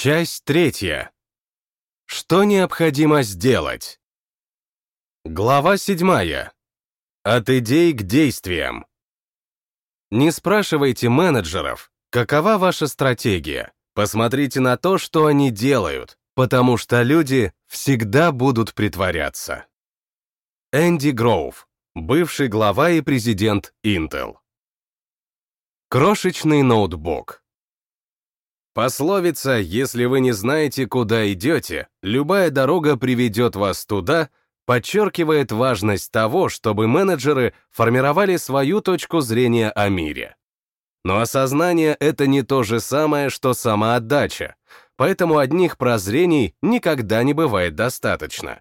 Часть третья. Что необходимо сделать? Глава седьмая. От идей к действиям. Не спрашивайте менеджеров, какова ваша стратегия. Посмотрите на то, что они делают, потому что люди всегда будут притворяться. Энди Гроув, бывший глава и президент Intel. Крошечный ноутбук. Пословица «если вы не знаете, куда идете, любая дорога приведет вас туда» подчеркивает важность того, чтобы менеджеры формировали свою точку зрения о мире. Но осознание — это не то же самое, что самоотдача, поэтому одних прозрений никогда не бывает достаточно.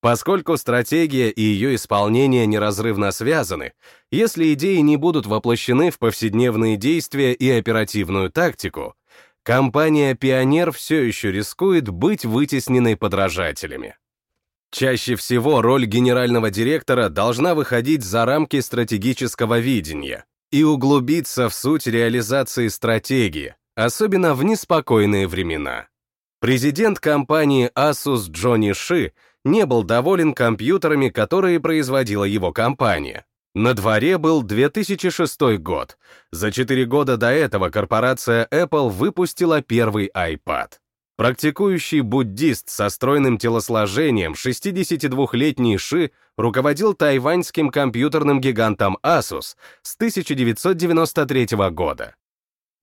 Поскольку стратегия и ее исполнение неразрывно связаны, если идеи не будут воплощены в повседневные действия и оперативную тактику, компания «Пионер» все еще рискует быть вытесненной подражателями. Чаще всего роль генерального директора должна выходить за рамки стратегического видения и углубиться в суть реализации стратегии, особенно в неспокойные времена. Президент компании Asus Джонни Ши не был доволен компьютерами, которые производила его компания. На дворе был 2006 год. За 4 года до этого корпорация Apple выпустила первый iPad. Практикующий буддист со стройным телосложением 62-летний Ши руководил тайваньским компьютерным гигантом Asus с 1993 года.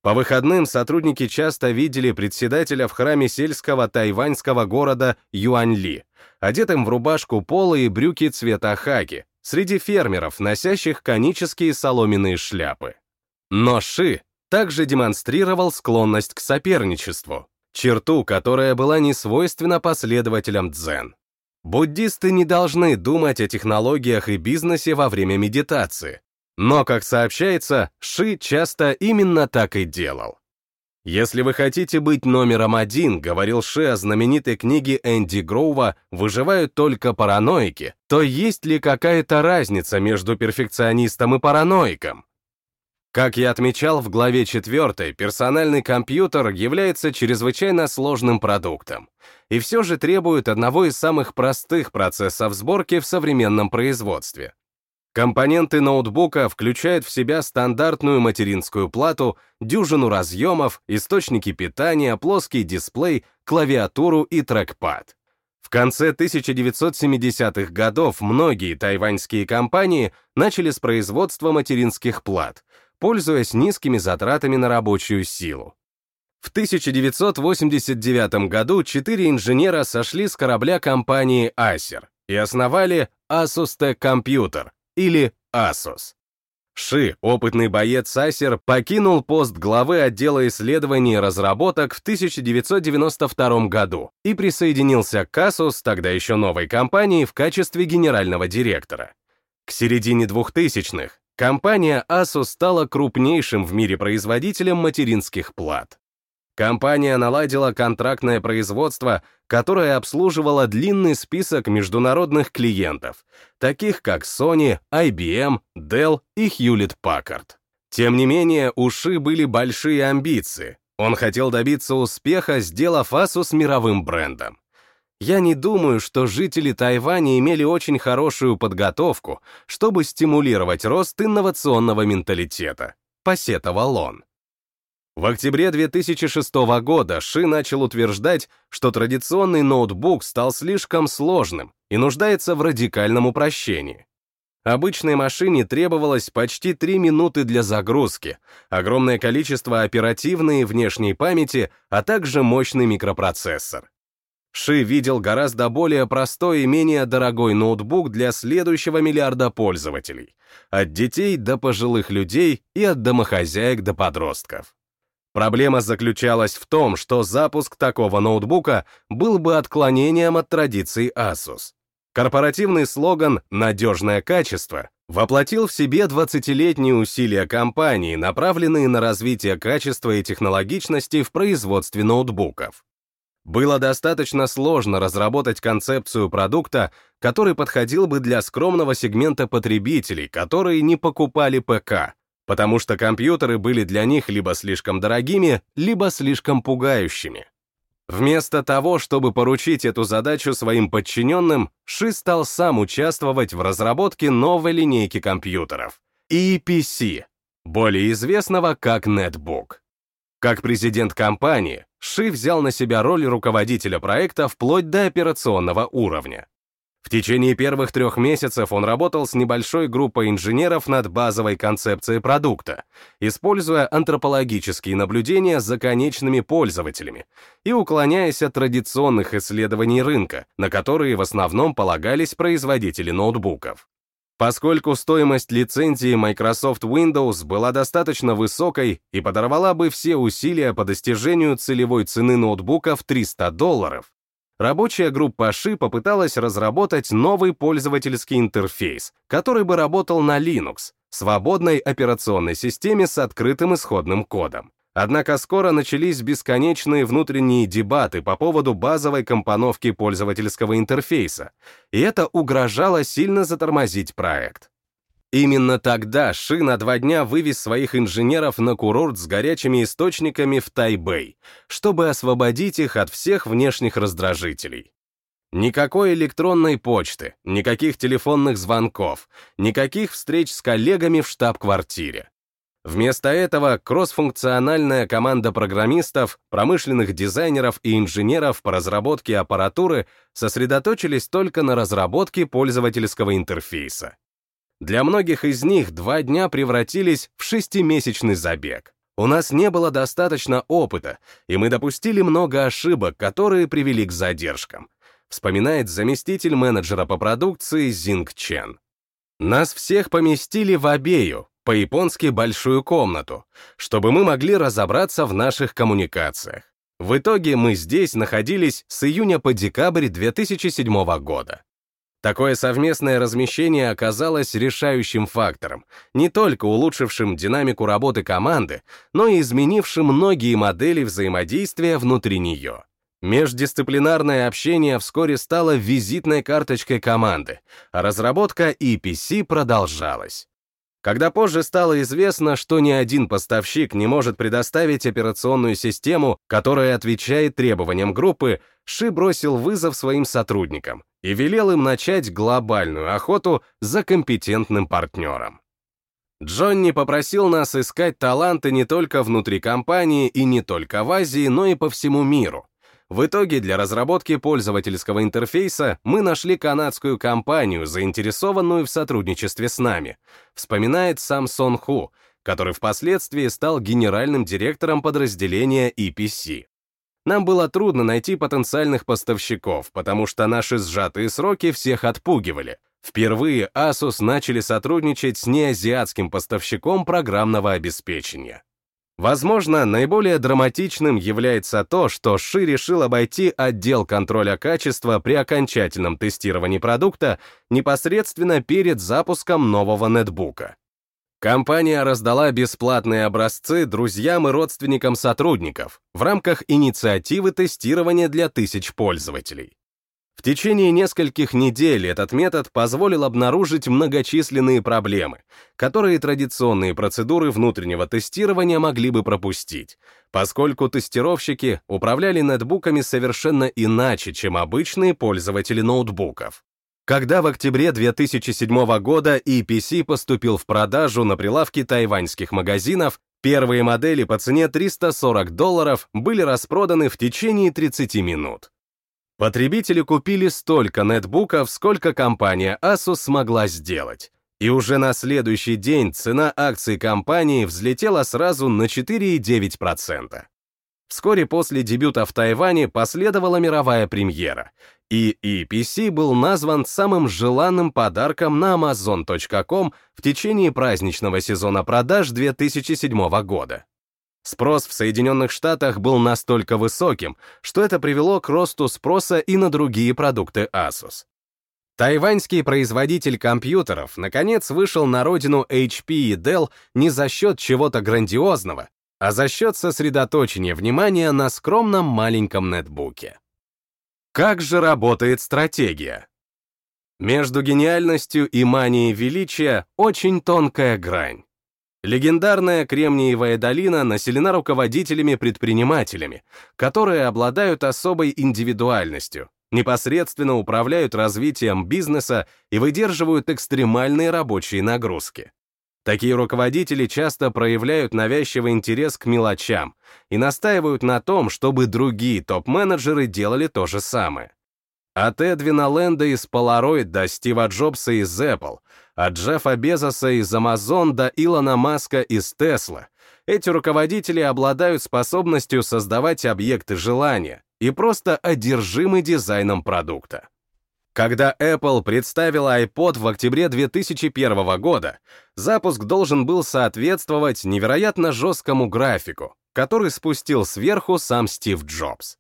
По выходным сотрудники часто видели председателя в храме сельского тайваньского города Юаньли, одетым в рубашку пола и брюки цвета хаки, среди фермеров, носящих конические соломенные шляпы. Но Ши также демонстрировал склонность к соперничеству, черту, которая была не свойственна последователям дзен. Буддисты не должны думать о технологиях и бизнесе во время медитации, но, как сообщается, Ши часто именно так и делал. «Если вы хотите быть номером один», — говорил Ши о знаменитой книге Энди Гроува «Выживают только параноики», то есть ли какая-то разница между перфекционистом и параноиком? Как я отмечал в главе 4, персональный компьютер является чрезвычайно сложным продуктом и все же требует одного из самых простых процессов сборки в современном производстве. Компоненты ноутбука включают в себя стандартную материнскую плату, дюжину разъемов, источники питания, плоский дисплей, клавиатуру и трекпад. В конце 1970-х годов многие тайваньские компании начали с производства материнских плат, пользуясь низкими затратами на рабочую силу. В 1989 году четыре инженера сошли с корабля компании Acer и основали Asus Tech Computer, или Asus. Ши, опытный боец Acer, покинул пост главы отдела исследований и разработок в 1992 году и присоединился к Asus, тогда еще новой компании, в качестве генерального директора. К середине 2000-х компания Asus стала крупнейшим в мире производителем материнских плат. Компания наладила контрактное производство, которое обслуживало длинный список международных клиентов, таких как Sony, IBM, Dell и Hewlett-Packard. Тем не менее, у Ши были большие амбиции. Он хотел добиться успеха, сделав Asus мировым брендом. Я не думаю, что жители Тайваня имели очень хорошую подготовку, чтобы стимулировать рост инновационного менталитета, посетовал он. В октябре 2006 года Ши начал утверждать, что традиционный ноутбук стал слишком сложным и нуждается в радикальном упрощении. Обычной машине требовалось почти 3 минуты для загрузки, огромное количество оперативной и внешней памяти, а также мощный микропроцессор. Ши видел гораздо более простой и менее дорогой ноутбук для следующего миллиарда пользователей, от детей до пожилых людей и от домохозяек до подростков. Проблема заключалась в том, что запуск такого ноутбука был бы отклонением от традиций Asus. Корпоративный слоган «Надежное качество» воплотил в себе 20-летние усилия компании, направленные на развитие качества и технологичности в производстве ноутбуков. Было достаточно сложно разработать концепцию продукта, который подходил бы для скромного сегмента потребителей, которые не покупали ПК, потому что компьютеры были для них либо слишком дорогими, либо слишком пугающими. Вместо того, чтобы поручить эту задачу своим подчиненным, Ши стал сам участвовать в разработке новой линейки компьютеров — EPC, более известного как Netbook. Как президент компании, Ши взял на себя роль руководителя проекта вплоть до операционного уровня. В течение первых трех месяцев он работал с небольшой группой инженеров над базовой концепцией продукта, используя антропологические наблюдения за конечными пользователями и уклоняясь от традиционных исследований рынка, на которые в основном полагались производители ноутбуков. Поскольку стоимость лицензии Microsoft Windows была достаточно высокой и подорвала бы все усилия по достижению целевой цены ноутбука в 300 долларов, рабочая группа Ши попыталась разработать новый пользовательский интерфейс, который бы работал на Linux, свободной операционной системе с открытым исходным кодом. Однако скоро начались бесконечные внутренние дебаты по поводу базовой компоновки пользовательского интерфейса, и это угрожало сильно затормозить проект. Именно тогда Ши на два дня вывез своих инженеров на курорт с горячими источниками в Тайбэй, чтобы освободить их от всех внешних раздражителей. Никакой электронной почты, никаких телефонных звонков, никаких встреч с коллегами в штаб-квартире. Вместо этого кроссфункциональная команда программистов, промышленных дизайнеров и инженеров по разработке аппаратуры сосредоточились только на разработке пользовательского интерфейса. Для многих из них два дня превратились в шестимесячный забег. У нас не было достаточно опыта, и мы допустили много ошибок, которые привели к задержкам, вспоминает заместитель менеджера по продукции Зинг Чен. Нас всех поместили в обею, по-японски большую комнату, чтобы мы могли разобраться в наших коммуникациях. В итоге мы здесь находились с июня по декабрь 2007 года. Такое совместное размещение оказалось решающим фактором, не только улучшившим динамику работы команды, но и изменившим многие модели взаимодействия внутри нее. Междисциплинарное общение вскоре стало визитной карточкой команды, а разработка EPC продолжалась. Когда позже стало известно, что ни один поставщик не может предоставить операционную систему, которая отвечает требованиям группы, Ши бросил вызов своим сотрудникам и велел им начать глобальную охоту за компетентным партнером. Джонни попросил нас искать таланты не только внутри компании и не только в Азии, но и по всему миру. В итоге для разработки пользовательского интерфейса мы нашли канадскую компанию, заинтересованную в сотрудничестве с нами, вспоминает сам Сон Ху, который впоследствии стал генеральным директором подразделения EPC. Нам было трудно найти потенциальных поставщиков, потому что наши сжатые сроки всех отпугивали. Впервые Asus начали сотрудничать с неазиатским поставщиком программного обеспечения. Возможно, наиболее драматичным является то, что Ши решил обойти отдел контроля качества при окончательном тестировании продукта непосредственно перед запуском нового нетбука. Компания раздала бесплатные образцы друзьям и родственникам сотрудников в рамках инициативы тестирования для тысяч пользователей. В течение нескольких недель этот метод позволил обнаружить многочисленные проблемы, которые традиционные процедуры внутреннего тестирования могли бы пропустить, поскольку тестировщики управляли нетбуками совершенно иначе, чем обычные пользователи ноутбуков. Когда в октябре 2007 года EPC поступил в продажу на прилавки тайваньских магазинов, первые модели по цене 340 долларов были распроданы в течение 30 минут. Потребители купили столько нетбуков, сколько компания Asus смогла сделать. И уже на следующий день цена акций компании взлетела сразу на 4,9%. Вскоре после дебюта в Тайване последовала мировая премьера, и EPC был назван самым желанным подарком на Amazon.com в течение праздничного сезона продаж 2007 года. Спрос в Соединенных Штатах был настолько высоким, что это привело к росту спроса и на другие продукты Asus. Тайваньский производитель компьютеров наконец вышел на родину HP и Dell не за счет чего-то грандиозного, а за счет сосредоточения внимания на скромном маленьком нетбуке. Как же работает стратегия? Между гениальностью и манией величия очень тонкая грань. Легендарная Кремниевая долина населена руководителями-предпринимателями, которые обладают особой индивидуальностью, непосредственно управляют развитием бизнеса и выдерживают экстремальные рабочие нагрузки. Такие руководители часто проявляют навязчивый интерес к мелочам и настаивают на том, чтобы другие топ-менеджеры делали то же самое. От Эдвина Лэнда из Polaroid до Стива Джобса из Apple, от Джеффа Безоса из Amazon до Илона Маска из Tesla. Эти руководители обладают способностью создавать объекты желания и просто одержимы дизайном продукта. Когда Apple представила iPod в октябре 2001 года, запуск должен был соответствовать невероятно жесткому графику, который спустил сверху сам Стив Джобс.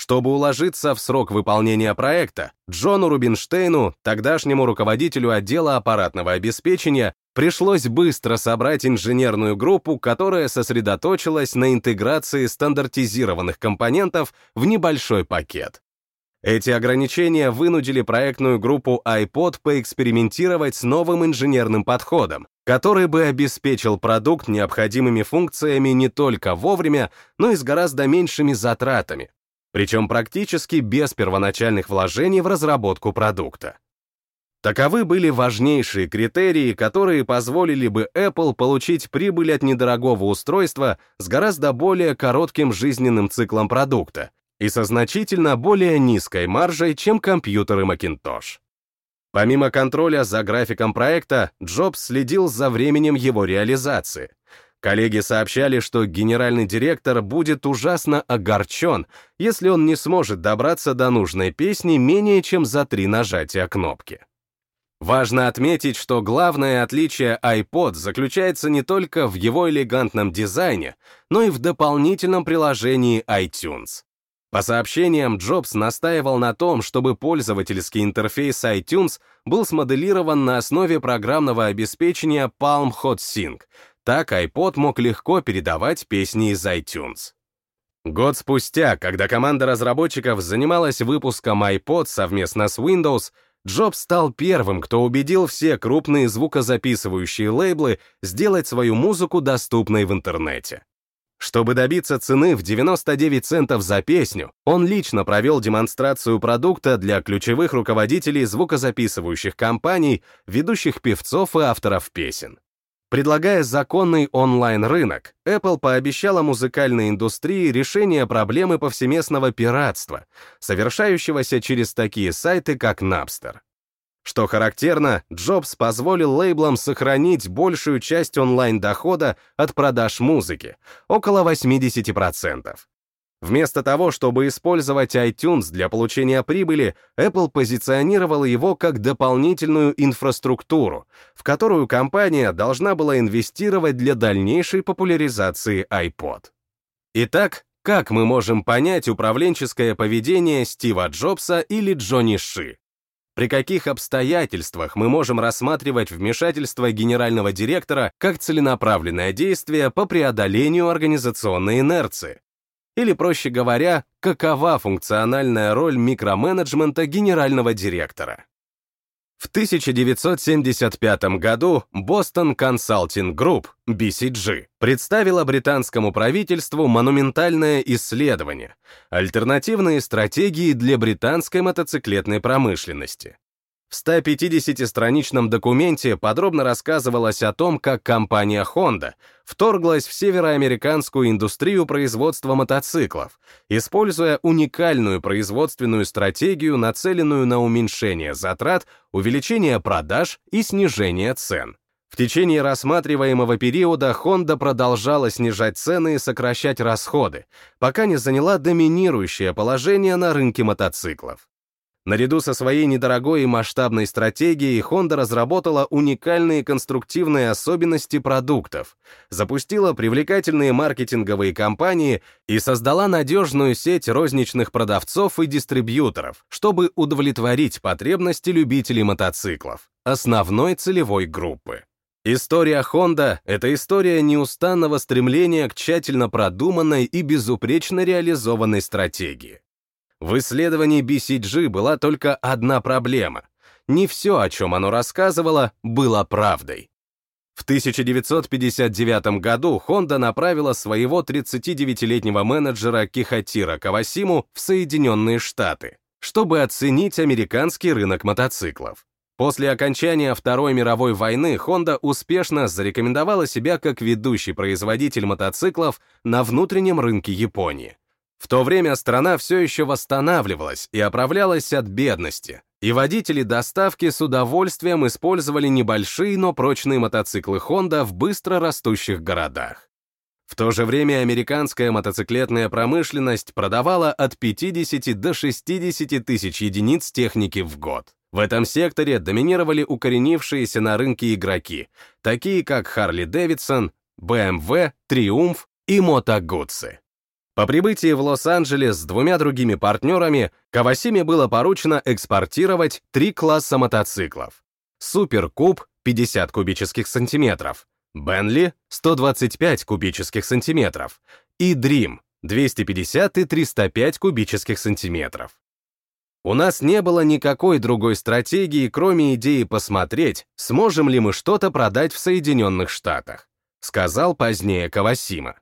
Чтобы уложиться в срок выполнения проекта, Джону Рубинштейну, тогдашнему руководителю отдела аппаратного обеспечения, пришлось быстро собрать инженерную группу, которая сосредоточилась на интеграции стандартизированных компонентов в небольшой пакет. Эти ограничения вынудили проектную группу iPod поэкспериментировать с новым инженерным подходом, который бы обеспечил продукт необходимыми функциями не только вовремя, но и с гораздо меньшими затратами, причем практически без первоначальных вложений в разработку продукта. Таковы были важнейшие критерии, которые позволили бы Apple получить прибыль от недорогого устройства с гораздо более коротким жизненным циклом продукта и со значительно более низкой маржей, чем компьютеры Macintosh. Помимо контроля за графиком проекта, Джобс следил за временем его реализации, Коллеги сообщали, что генеральный директор будет ужасно огорчен, если он не сможет добраться до нужной песни менее чем за три нажатия кнопки. Важно отметить, что главное отличие iPod заключается не только в его элегантном дизайне, но и в дополнительном приложении iTunes. По сообщениям, Джобс настаивал на том, чтобы пользовательский интерфейс iTunes был смоделирован на основе программного обеспечения Palm Hot Sync, так iPod мог легко передавать песни из iTunes. Год спустя, когда команда разработчиков занималась выпуском iPod совместно с Windows, Джобс стал первым, кто убедил все крупные звукозаписывающие лейблы сделать свою музыку доступной в интернете. Чтобы добиться цены в 99 центов за песню, он лично провел демонстрацию продукта для ключевых руководителей звукозаписывающих компаний, ведущих певцов и авторов песен. Предлагая законный онлайн-рынок, Apple пообещала музыкальной индустрии решение проблемы повсеместного пиратства, совершающегося через такие сайты, как Napster. Что характерно, Джобс позволил лейблам сохранить большую часть онлайн-дохода от продаж музыки, около 80%. Вместо того, чтобы использовать iTunes для получения прибыли, Apple позиционировала его как дополнительную инфраструктуру, в которую компания должна была инвестировать для дальнейшей популяризации iPod. Итак, как мы можем понять управленческое поведение Стива Джобса или Джонни Ши? При каких обстоятельствах мы можем рассматривать вмешательство генерального директора как целенаправленное действие по преодолению организационной инерции? Или, проще говоря, какова функциональная роль микроменеджмента генерального директора. В 1975 году Boston Consulting Group, BCG, представила британскому правительству монументальное исследование «Альтернативные стратегии для британской мотоциклетной промышленности». В 150-страничном документе подробно рассказывалось о том, как компания Honda вторглась в североамериканскую индустрию производства мотоциклов, используя уникальную производственную стратегию, нацеленную на уменьшение затрат, увеличение продаж и снижение цен. В течение рассматриваемого периода Honda продолжала снижать цены и сокращать расходы, пока не заняла доминирующее положение на рынке мотоциклов. Наряду со своей недорогой и масштабной стратегией Honda разработала уникальные конструктивные особенности продуктов, запустила привлекательные маркетинговые кампании и создала надежную сеть розничных продавцов и дистрибьюторов, чтобы удовлетворить потребности любителей мотоциклов, основной целевой группы. История Honda — это история неустанного стремления к тщательно продуманной и безупречно реализованной стратегии. В исследовании BCG была только одна проблема. Не все, о чем оно рассказывало, было правдой. В 1959 году Honda направила своего 39-летнего менеджера Кихатира Кавасиму в Соединенные Штаты, чтобы оценить американский рынок мотоциклов. После окончания Второй мировой войны Honda успешно зарекомендовала себя как ведущий производитель мотоциклов на внутреннем рынке Японии. В то время страна все еще восстанавливалась и оправлялась от бедности, и водители доставки с удовольствием использовали небольшие, но прочные мотоциклы Honda в быстро растущих городах. В то же время американская мотоциклетная промышленность продавала от 50 до 60 тысяч единиц техники в год. В этом секторе доминировали укоренившиеся на рынке игроки, такие как Harley Davidson, BMW, Triumph и Moto Guzzi. По прибытии в Лос-Анджелес с двумя другими партнерами Кавасиме было поручено экспортировать три класса мотоциклов. Супер Куб 50 кубических сантиметров, Бенли 125 кубических сантиметров и Dream 250 и 305 кубических сантиметров. У нас не было никакой другой стратегии, кроме идеи посмотреть, сможем ли мы что-то продать в Соединенных Штатах, сказал позднее Кавасима.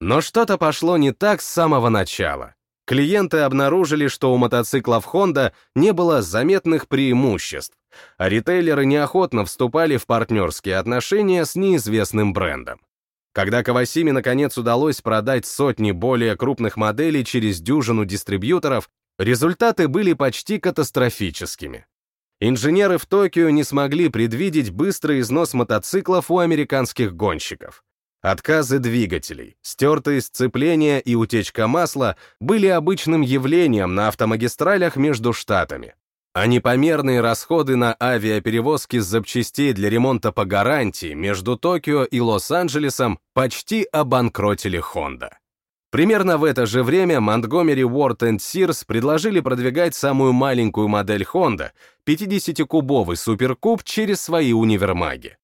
Но что-то пошло не так с самого начала. Клиенты обнаружили, что у мотоциклов Honda не было заметных преимуществ, а ритейлеры неохотно вступали в партнерские отношения с неизвестным брендом. Когда Кавасими наконец удалось продать сотни более крупных моделей через дюжину дистрибьюторов, результаты были почти катастрофическими. Инженеры в Токио не смогли предвидеть быстрый износ мотоциклов у американских гонщиков. Отказы двигателей, стертые сцепления и утечка масла были обычным явлением на автомагистралях между штатами. А непомерные расходы на авиаперевозки запчастей для ремонта по гарантии между Токио и Лос-Анджелесом почти обанкротили Honda. Примерно в это же время Montgomery Ward Sears предложили продвигать самую маленькую модель Honda, 50-кубовый суперкуб, через свои универмаги.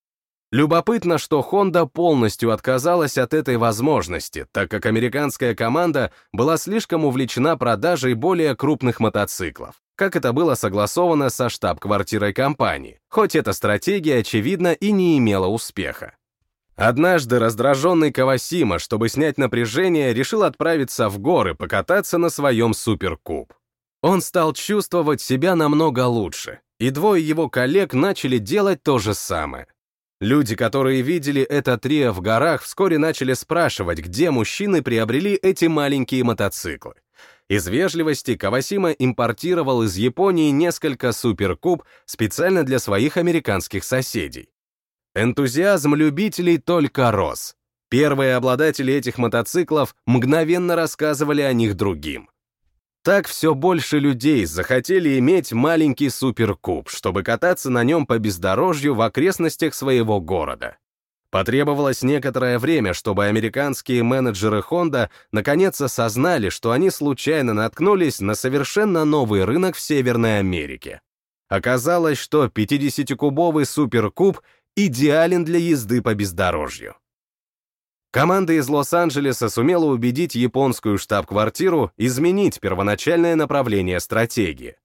Любопытно, что Honda полностью отказалась от этой возможности, так как американская команда была слишком увлечена продажей более крупных мотоциклов, как это было согласовано со штаб-квартирой компании, хоть эта стратегия, очевидно, и не имела успеха. Однажды раздраженный Кавасима, чтобы снять напряжение, решил отправиться в горы покататься на своем суперкуб. Он стал чувствовать себя намного лучше, и двое его коллег начали делать то же самое. Люди, которые видели это трио в горах, вскоре начали спрашивать, где мужчины приобрели эти маленькие мотоциклы. Из вежливости Кавасима импортировал из Японии несколько суперкуб специально для своих американских соседей. Энтузиазм любителей только рос. Первые обладатели этих мотоциклов мгновенно рассказывали о них другим. Так все больше людей захотели иметь маленький суперкуб, чтобы кататься на нем по бездорожью в окрестностях своего города. Потребовалось некоторое время, чтобы американские менеджеры Honda наконец осознали, что они случайно наткнулись на совершенно новый рынок в Северной Америке. Оказалось, что 50-кубовый суперкуб идеален для езды по бездорожью. Команда из Лос-Анджелеса сумела убедить японскую штаб-квартиру изменить первоначальное направление стратегии.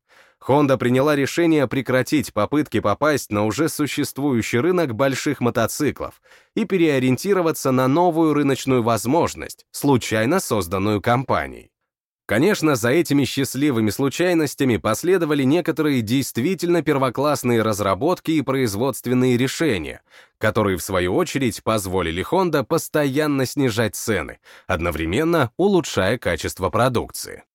Honda приняла решение прекратить попытки попасть на уже существующий рынок больших мотоциклов и переориентироваться на новую рыночную возможность, случайно созданную компанией. Конечно, за этими счастливыми случайностями последовали некоторые действительно первоклассные разработки и производственные решения, которые, в свою очередь, позволили Honda постоянно снижать цены, одновременно улучшая качество продукции.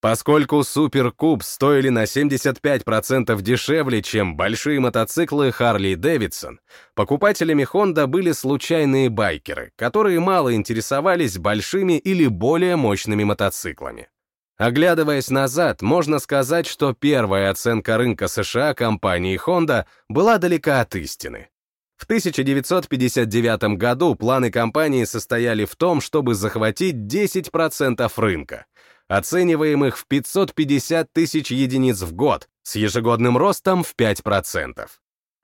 Поскольку Cube стоили на 75% дешевле, чем большие мотоциклы Harley Davidson, покупателями Honda были случайные байкеры, которые мало интересовались большими или более мощными мотоциклами. Оглядываясь назад, можно сказать, что первая оценка рынка США компании Honda была далека от истины. В 1959 году планы компании состояли в том, чтобы захватить 10% рынка, оцениваемых в 550 тысяч единиц в год, с ежегодным ростом в 5%.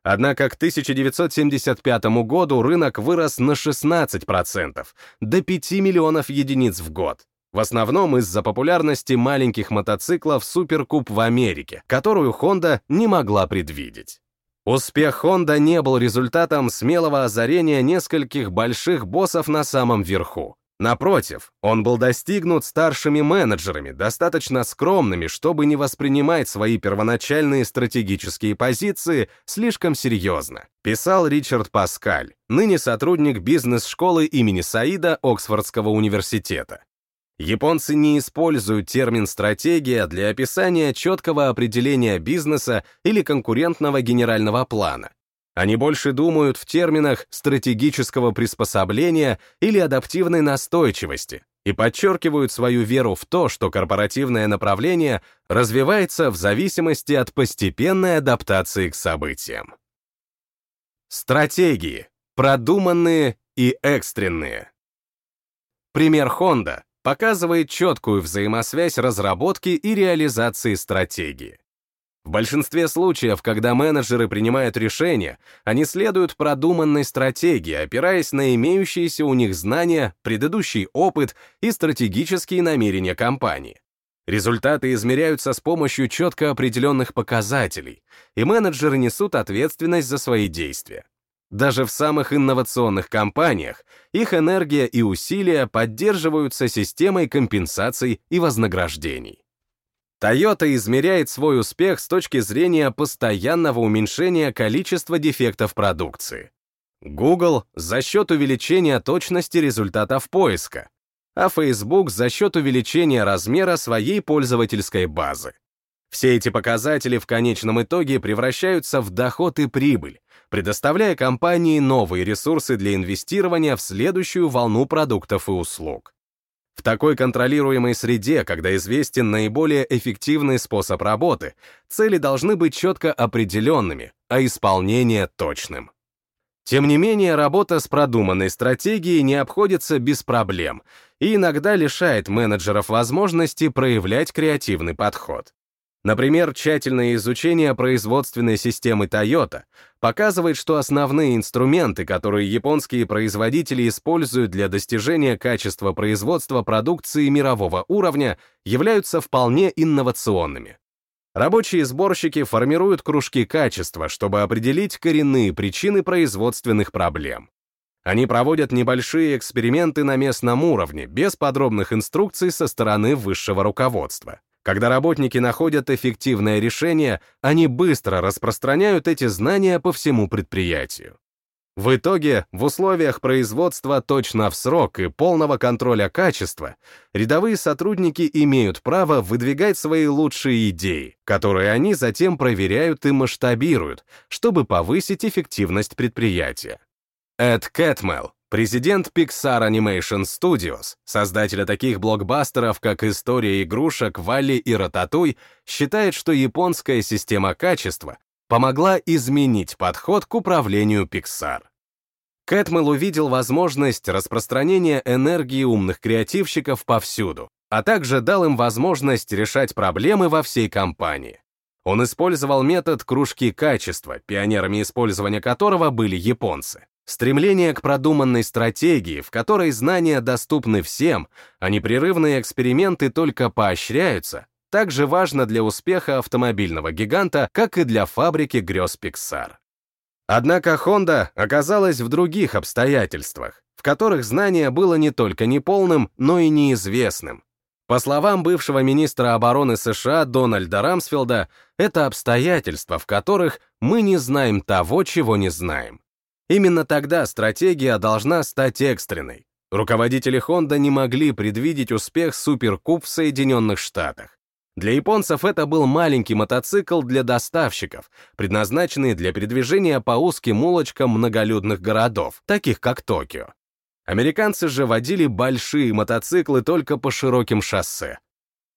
Однако к 1975 году рынок вырос на 16%, до 5 миллионов единиц в год. В основном из-за популярности маленьких мотоциклов Суперкуб в Америке, которую Honda не могла предвидеть. Успех Honda не был результатом смелого озарения нескольких больших боссов на самом верху. Напротив, он был достигнут старшими менеджерами, достаточно скромными, чтобы не воспринимать свои первоначальные стратегические позиции слишком серьезно, писал Ричард Паскаль, ныне сотрудник бизнес-школы имени Саида Оксфордского университета. Японцы не используют термин «стратегия» для описания четкого определения бизнеса или конкурентного генерального плана. Они больше думают в терминах стратегического приспособления или адаптивной настойчивости и подчеркивают свою веру в то, что корпоративное направление развивается в зависимости от постепенной адаптации к событиям. Стратегии. Продуманные и экстренные. Пример Honda показывает четкую взаимосвязь разработки и реализации стратегии. В большинстве случаев, когда менеджеры принимают решения, они следуют продуманной стратегии, опираясь на имеющиеся у них знания, предыдущий опыт и стратегические намерения компании. Результаты измеряются с помощью четко определенных показателей, и менеджеры несут ответственность за свои действия. Даже в самых инновационных компаниях их энергия и усилия поддерживаются системой компенсаций и вознаграждений. Toyota измеряет свой успех с точки зрения постоянного уменьшения количества дефектов продукции. Google за счет увеличения точности результатов поиска, а Facebook за счет увеличения размера своей пользовательской базы. Все эти показатели в конечном итоге превращаются в доход и прибыль, предоставляя компании новые ресурсы для инвестирования в следующую волну продуктов и услуг. Такой контролируемой среде, когда известен наиболее эффективный способ работы, цели должны быть четко определенными, а исполнение точным. Тем не менее, работа с продуманной стратегией не обходится без проблем и иногда лишает менеджеров возможности проявлять креативный подход. Например, тщательное изучение производственной системы Toyota показывает, что основные инструменты, которые японские производители используют для достижения качества производства продукции мирового уровня, являются вполне инновационными. Рабочие сборщики формируют кружки качества, чтобы определить коренные причины производственных проблем. Они проводят небольшие эксперименты на местном уровне, без подробных инструкций со стороны высшего руководства. Когда работники находят эффективное решение, они быстро распространяют эти знания по всему предприятию. В итоге, в условиях производства точно в срок и полного контроля качества, рядовые сотрудники имеют право выдвигать свои лучшие идеи, которые они затем проверяют и масштабируют, чтобы повысить эффективность предприятия. Эд Кэтмелл, Президент Pixar Animation Studios, создателя таких блокбастеров, как «История игрушек», «Валли» и «Рататуй», считает, что японская система качества помогла изменить подход к управлению Pixar. Кэтмелл увидел возможность распространения энергии умных креативщиков повсюду, а также дал им возможность решать проблемы во всей компании. Он использовал метод кружки качества, пионерами использования которого были японцы. Стремление к продуманной стратегии, в которой знания доступны всем, а непрерывные эксперименты только поощряются, также важно для успеха автомобильного гиганта, как и для фабрики грез Pixar. Однако Honda оказалась в других обстоятельствах, в которых знание было не только неполным, но и неизвестным. По словам бывшего министра обороны США Дональда Рамсфилда, это обстоятельства, в которых мы не знаем того, чего не знаем. Именно тогда стратегия должна стать экстренной. Руководители Honda не могли предвидеть успех Суперкуб в Соединенных Штатах. Для японцев это был маленький мотоцикл для доставщиков, предназначенный для передвижения по узким улочкам многолюдных городов, таких как Токио. Американцы же водили большие мотоциклы только по широким шоссе,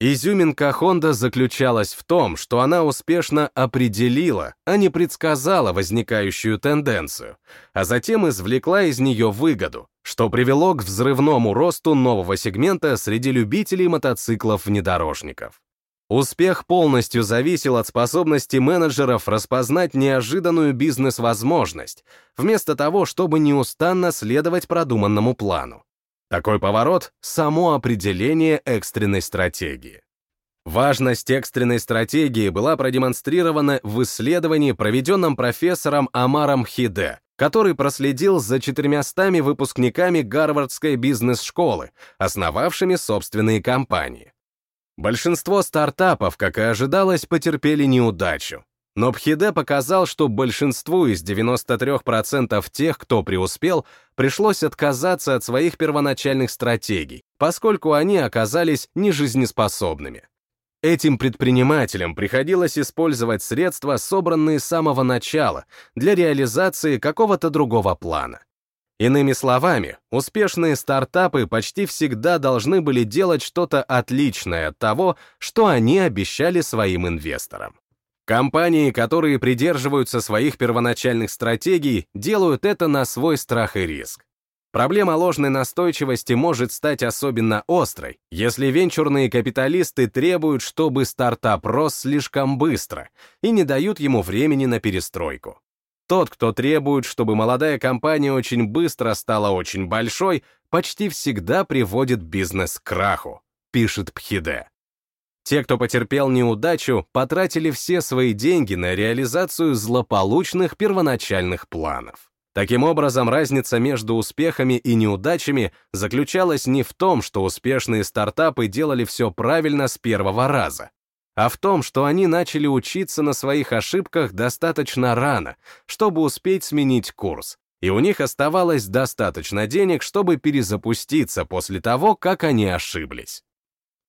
Изюминка Honda заключалась в том, что она успешно определила, а не предсказала возникающую тенденцию, а затем извлекла из нее выгоду, что привело к взрывному росту нового сегмента среди любителей мотоциклов-внедорожников. Успех полностью зависел от способности менеджеров распознать неожиданную бизнес-возможность, вместо того, чтобы неустанно следовать продуманному плану. Такой поворот — само определение экстренной стратегии. Важность экстренной стратегии была продемонстрирована в исследовании, проведенном профессором Амаром Хиде, который проследил за 400 выпускниками Гарвардской бизнес-школы, основавшими собственные компании. Большинство стартапов, как и ожидалось, потерпели неудачу. Но Пхиде показал, что большинству из 93% тех, кто преуспел, пришлось отказаться от своих первоначальных стратегий, поскольку они оказались нежизнеспособными. Этим предпринимателям приходилось использовать средства, собранные с самого начала, для реализации какого-то другого плана. Иными словами, успешные стартапы почти всегда должны были делать что-то отличное от того, что они обещали своим инвесторам. Компании, которые придерживаются своих первоначальных стратегий, делают это на свой страх и риск. Проблема ложной настойчивости может стать особенно острой, если венчурные капиталисты требуют, чтобы стартап рос слишком быстро и не дают ему времени на перестройку. Тот, кто требует, чтобы молодая компания очень быстро стала очень большой, почти всегда приводит бизнес к краху, пишет Пхиде. Те, кто потерпел неудачу, потратили все свои деньги на реализацию злополучных первоначальных планов. Таким образом, разница между успехами и неудачами заключалась не в том, что успешные стартапы делали все правильно с первого раза, а в том, что они начали учиться на своих ошибках достаточно рано, чтобы успеть сменить курс, и у них оставалось достаточно денег, чтобы перезапуститься после того, как они ошиблись.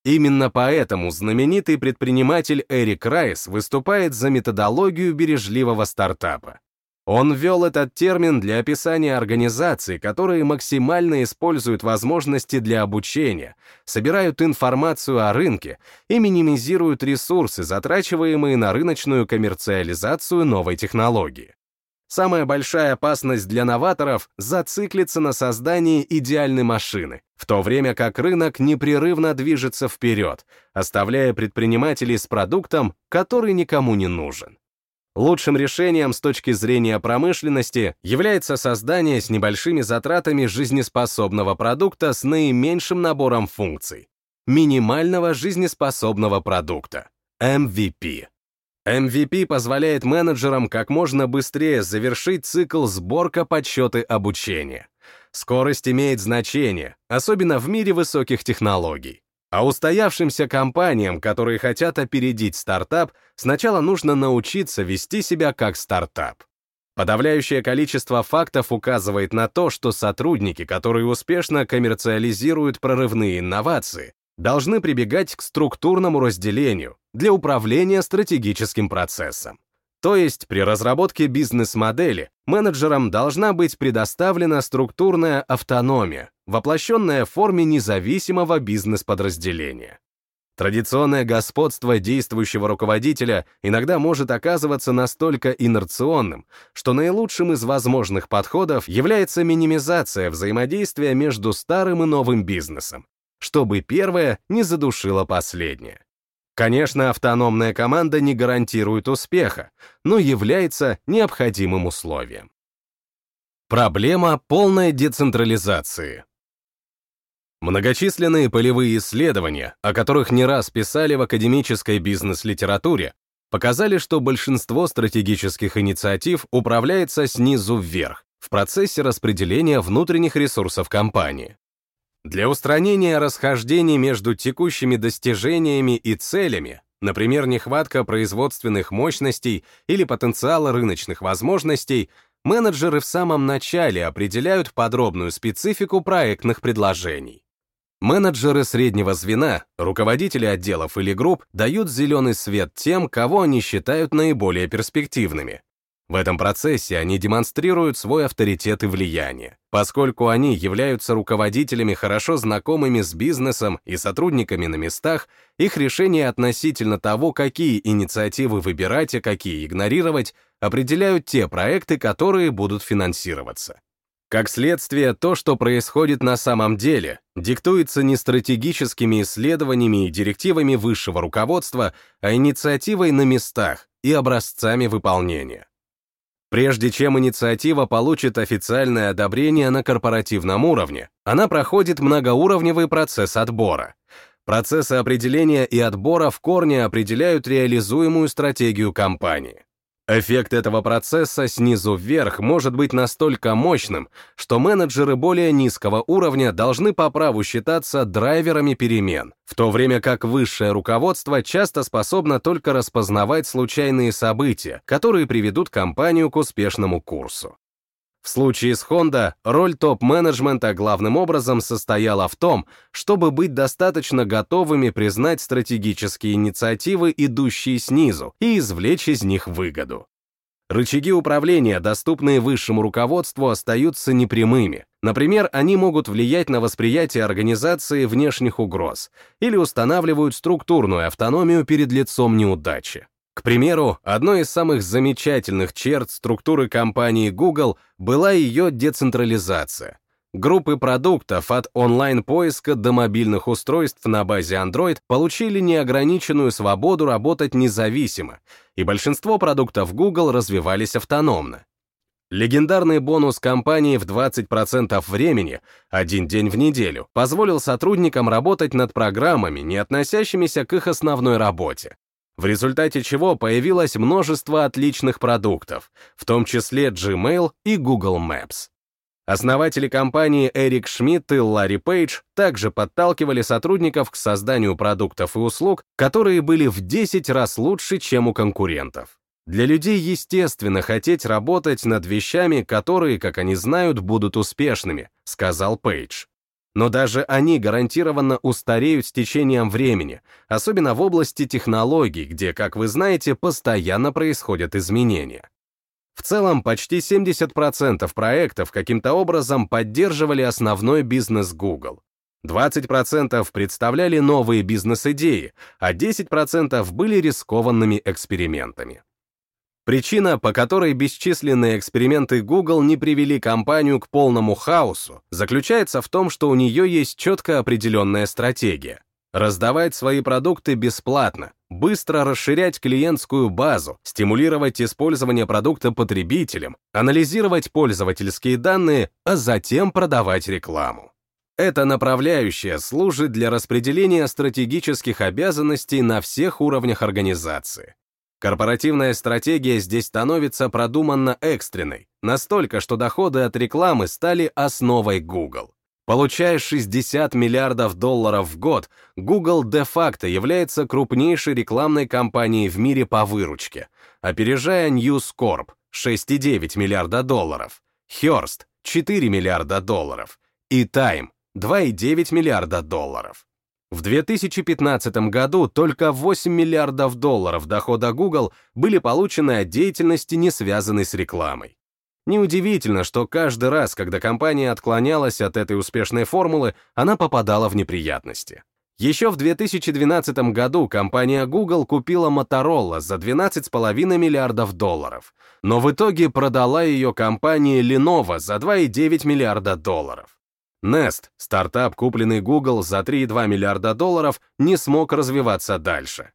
Именно поэтому знаменитый предприниматель Эрик Райс выступает за методологию бережливого стартапа. Он ввел этот термин для описания организаций, которые максимально используют возможности для обучения, собирают информацию о рынке и минимизируют ресурсы, затрачиваемые на рыночную коммерциализацию новой технологии. Самая большая опасность для новаторов — зациклиться на создании идеальной машины, в то время как рынок непрерывно движется вперед, оставляя предпринимателей с продуктом, который никому не нужен. Лучшим решением с точки зрения промышленности является создание с небольшими затратами жизнеспособного продукта с наименьшим набором функций. Минимального жизнеспособного продукта. MVP. MVP позволяет менеджерам как можно быстрее завершить цикл сборка, подсчеты, обучения. Скорость имеет значение, особенно в мире высоких технологий. А устоявшимся компаниям, которые хотят опередить стартап, сначала нужно научиться вести себя как стартап. Подавляющее количество фактов указывает на то, что сотрудники, которые успешно коммерциализируют прорывные инновации, должны прибегать к структурному разделению для управления стратегическим процессом. То есть при разработке бизнес-модели менеджерам должна быть предоставлена структурная автономия, воплощенная в форме независимого бизнес-подразделения. Традиционное господство действующего руководителя иногда может оказываться настолько инерционным, что наилучшим из возможных подходов является минимизация взаимодействия между старым и новым бизнесом, чтобы первое не задушило последнее. Конечно, автономная команда не гарантирует успеха, но является необходимым условием. Проблема полной децентрализации. Многочисленные полевые исследования, о которых не раз писали в академической бизнес-литературе, показали, что большинство стратегических инициатив управляется снизу вверх в процессе распределения внутренних ресурсов компании. Для устранения расхождений между текущими достижениями и целями, например, нехватка производственных мощностей или потенциала рыночных возможностей, менеджеры в самом начале определяют подробную специфику проектных предложений. Менеджеры среднего звена, руководители отделов или групп дают зеленый свет тем, кого они считают наиболее перспективными, в этом процессе они демонстрируют свой авторитет и влияние. Поскольку они являются руководителями, хорошо знакомыми с бизнесом и сотрудниками на местах, их решения относительно того, какие инициативы выбирать и какие игнорировать, определяют те проекты, которые будут финансироваться. Как следствие, то, что происходит на самом деле, диктуется не стратегическими исследованиями и директивами высшего руководства, а инициативой на местах и образцами выполнения. Прежде чем инициатива получит официальное одобрение на корпоративном уровне, она проходит многоуровневый процесс отбора. Процессы определения и отбора в корне определяют реализуемую стратегию компании. Эффект этого процесса снизу вверх может быть настолько мощным, что менеджеры более низкого уровня должны по праву считаться драйверами перемен, в то время как высшее руководство часто способно только распознавать случайные события, которые приведут компанию к успешному курсу. В случае с Honda роль топ-менеджмента главным образом состояла в том, чтобы быть достаточно готовыми признать стратегические инициативы, идущие снизу, и извлечь из них выгоду. Рычаги управления, доступные высшему руководству, остаются непрямыми. Например, они могут влиять на восприятие организации внешних угроз или устанавливают структурную автономию перед лицом неудачи. К примеру, одной из самых замечательных черт структуры компании Google была ее децентрализация. Группы продуктов от онлайн-поиска до мобильных устройств на базе Android получили неограниченную свободу работать независимо, и большинство продуктов Google развивались автономно. Легендарный бонус компании в 20% времени, один день в неделю, позволил сотрудникам работать над программами, не относящимися к их основной работе, в результате чего появилось множество отличных продуктов, в том числе Gmail и Google Maps. Основатели компании Эрик Шмидт и Ларри Пейдж также подталкивали сотрудников к созданию продуктов и услуг, которые были в 10 раз лучше, чем у конкурентов. Для людей естественно хотеть работать над вещами, которые, как они знают, будут успешными, сказал Пейдж. Но даже они гарантированно устареют с течением времени, особенно в области технологий, где, как вы знаете, постоянно происходят изменения. В целом, почти 70% проектов каким-то образом поддерживали основной бизнес Google. 20% представляли новые бизнес-идеи, а 10% были рискованными экспериментами. Причина, по которой бесчисленные эксперименты Google не привели компанию к полному хаосу, заключается в том, что у нее есть четко определенная стратегия. Раздавать свои продукты бесплатно, быстро расширять клиентскую базу, стимулировать использование продукта потребителям, анализировать пользовательские данные, а затем продавать рекламу. Эта направляющая служит для распределения стратегических обязанностей на всех уровнях организации. Корпоративная стратегия здесь становится продуманно экстренной, настолько, что доходы от рекламы стали основой Google. Получая 60 миллиардов долларов в год, Google де-факто является крупнейшей рекламной компанией в мире по выручке, опережая News Corp 6,9 миллиарда долларов, Hearst 4 миллиарда долларов и Time 2,9 миллиарда долларов. В 2015 году только 8 миллиардов долларов дохода Google были получены от деятельности, не связанной с рекламой. Неудивительно, что каждый раз, когда компания отклонялась от этой успешной формулы, она попадала в неприятности. Еще в 2012 году компания Google купила Motorola за 12,5 миллиардов долларов, но в итоге продала ее компании Lenovo за 2,9 миллиарда долларов. Nest, стартап, купленный Google за 3,2 миллиарда долларов, не смог развиваться дальше.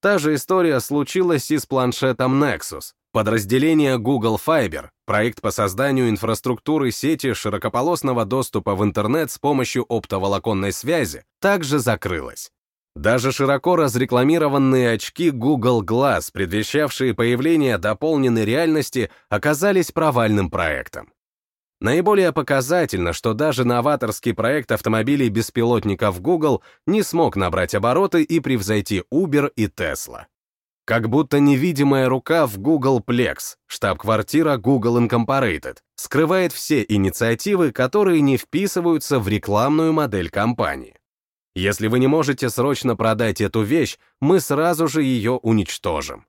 Та же история случилась и с планшетом Nexus. Подразделение Google Fiber, проект по созданию инфраструктуры сети широкополосного доступа в интернет с помощью оптоволоконной связи, также закрылось. Даже широко разрекламированные очки Google Glass, предвещавшие появление дополненной реальности, оказались провальным проектом. Наиболее показательно, что даже новаторский проект автомобилей беспилотников Google не смог набрать обороты и превзойти Uber и Tesla. Как будто невидимая рука в Google Plex, штаб-квартира Google Incorporated, скрывает все инициативы, которые не вписываются в рекламную модель компании. Если вы не можете срочно продать эту вещь, мы сразу же ее уничтожим.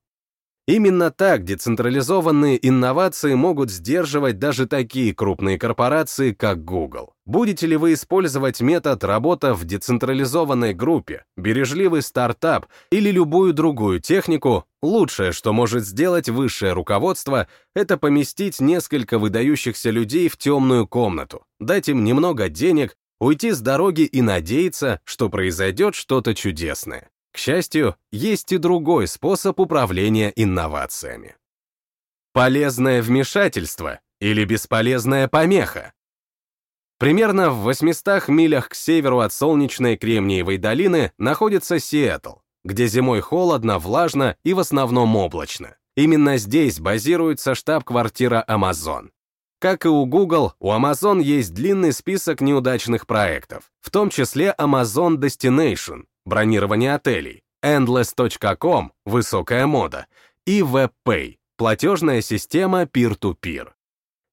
Именно так децентрализованные инновации могут сдерживать даже такие крупные корпорации, как Google. Будете ли вы использовать метод работа в децентрализованной группе, бережливый стартап или любую другую технику, лучшее, что может сделать высшее руководство, это поместить несколько выдающихся людей в темную комнату, дать им немного денег, уйти с дороги и надеяться, что произойдет что-то чудесное. Счастью, есть и другой способ управления инновациями. Полезное вмешательство или бесполезная помеха? Примерно в 800 милях к северу от солнечной Кремниевой долины находится Сиэтл, где зимой холодно, влажно и в основном облачно. Именно здесь базируется штаб-квартира Amazon. Как и у Google, у Amazon есть длинный список неудачных проектов, в том числе Amazon Destination, бронирование отелей, Endless.com, высокая мода, и WebPay, платежная система peer-to-peer.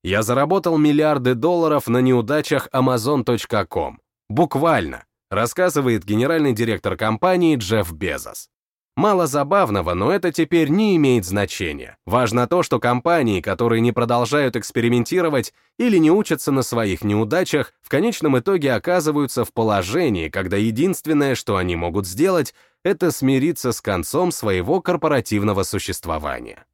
Я заработал миллиарды долларов на неудачах Amazon.com. Буквально, рассказывает генеральный директор компании Джефф Безос. Мало забавного, но это теперь не имеет значения. Важно то, что компании, которые не продолжают экспериментировать или не учатся на своих неудачах, в конечном итоге оказываются в положении, когда единственное, что они могут сделать, это смириться с концом своего корпоративного существования.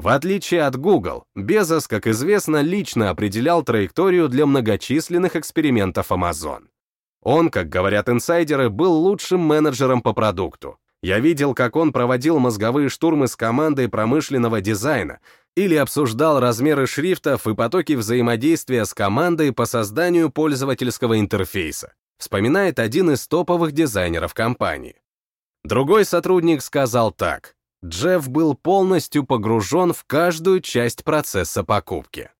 В отличие от Google, Безос, как известно, лично определял траекторию для многочисленных экспериментов Amazon. Он, как говорят инсайдеры, был лучшим менеджером по продукту, я видел, как он проводил мозговые штурмы с командой промышленного дизайна или обсуждал размеры шрифтов и потоки взаимодействия с командой по созданию пользовательского интерфейса, вспоминает один из топовых дизайнеров компании. Другой сотрудник сказал так. Джефф был полностью погружен в каждую часть процесса покупки.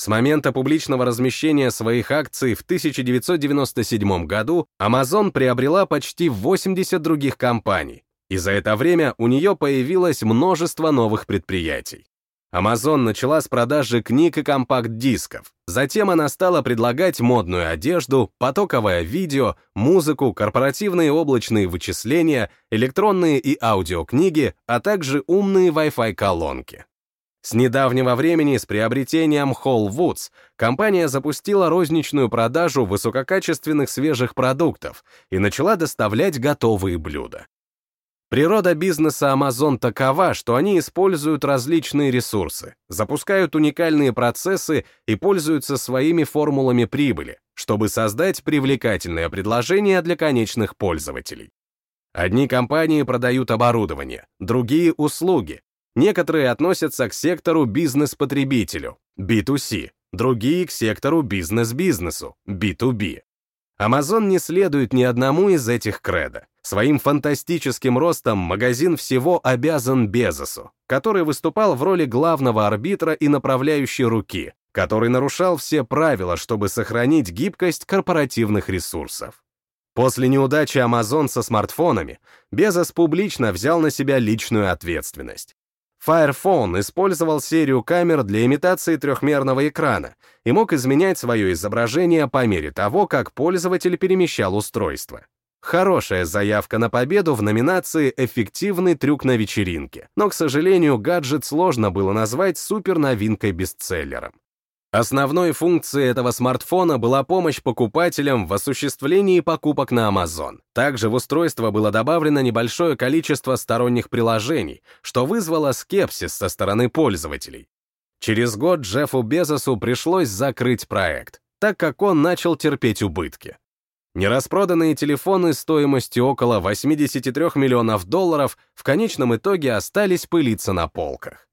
С момента публичного размещения своих акций в 1997 году Amazon приобрела почти 80 других компаний, и за это время у нее появилось множество новых предприятий. Amazon начала с продажи книг и компакт-дисков, затем она стала предлагать модную одежду, потоковое видео, музыку, корпоративные облачные вычисления, электронные и аудиокниги, а также умные Wi-Fi колонки. С недавнего времени с приобретением Whole Woods компания запустила розничную продажу высококачественных свежих продуктов и начала доставлять готовые блюда. Природа бизнеса Amazon такова, что они используют различные ресурсы, запускают уникальные процессы и пользуются своими формулами прибыли, чтобы создать привлекательное предложение для конечных пользователей. Одни компании продают оборудование, другие — услуги, Некоторые относятся к сектору бизнес-потребителю, B2C, другие к сектору бизнес-бизнесу, B2B. Amazon не следует ни одному из этих кредо. Своим фантастическим ростом магазин всего обязан Безосу, который выступал в роли главного арбитра и направляющей руки, который нарушал все правила, чтобы сохранить гибкость корпоративных ресурсов. После неудачи Amazon со смартфонами, Безос публично взял на себя личную ответственность. Firephone использовал серию камер для имитации трехмерного экрана и мог изменять свое изображение по мере того, как пользователь перемещал устройство. Хорошая заявка на победу в номинации «Эффективный трюк на вечеринке», но, к сожалению, гаджет сложно было назвать супер-новинкой-бестселлером. Основной функцией этого смартфона была помощь покупателям в осуществлении покупок на Amazon. Также в устройство было добавлено небольшое количество сторонних приложений, что вызвало скепсис со стороны пользователей. Через год Джеффу Безосу пришлось закрыть проект, так как он начал терпеть убытки. Нераспроданные телефоны стоимостью около 83 миллионов долларов в конечном итоге остались пылиться на полках.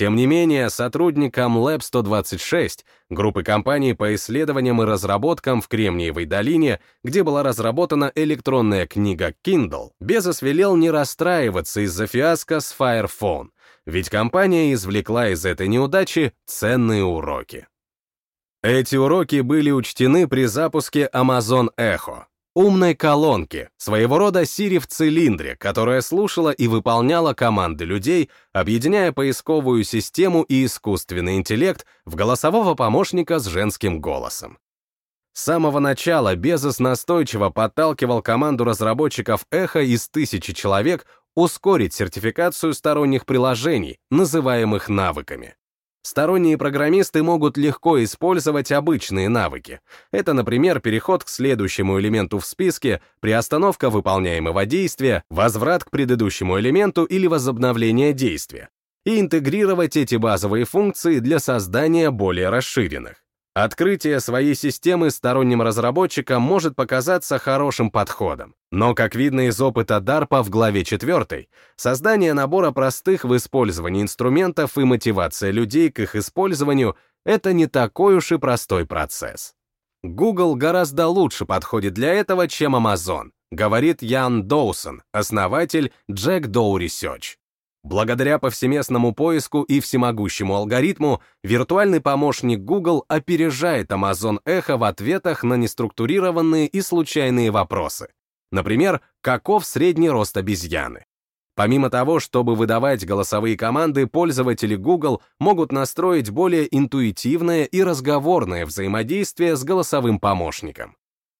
Тем не менее, сотрудникам Lab126, группы компаний по исследованиям и разработкам в Кремниевой долине, где была разработана электронная книга Kindle, Безос велел не расстраиваться из-за фиаско с Fire Phone, ведь компания извлекла из этой неудачи ценные уроки. Эти уроки были учтены при запуске Amazon Echo, умной колонки, своего рода Siri в цилиндре, которая слушала и выполняла команды людей, объединяя поисковую систему и искусственный интеллект в голосового помощника с женским голосом. С самого начала Безос настойчиво подталкивал команду разработчиков Эхо из тысячи человек ускорить сертификацию сторонних приложений, называемых навыками. Сторонние программисты могут легко использовать обычные навыки. Это, например, переход к следующему элементу в списке, приостановка выполняемого действия, возврат к предыдущему элементу или возобновление действия. И интегрировать эти базовые функции для создания более расширенных. Открытие своей системы сторонним разработчикам может показаться хорошим подходом, но, как видно из опыта DARPA в главе 4, создание набора простых в использовании инструментов и мотивация людей к их использованию — это не такой уж и простой процесс. Google гораздо лучше подходит для этого, чем Amazon, говорит Ян Доусон, основатель Jack Doe Research. Благодаря повсеместному поиску и всемогущему алгоритму, виртуальный помощник Google опережает Amazon Echo в ответах на неструктурированные и случайные вопросы. Например, каков средний рост обезьяны? Помимо того, чтобы выдавать голосовые команды, пользователи Google могут настроить более интуитивное и разговорное взаимодействие с голосовым помощником.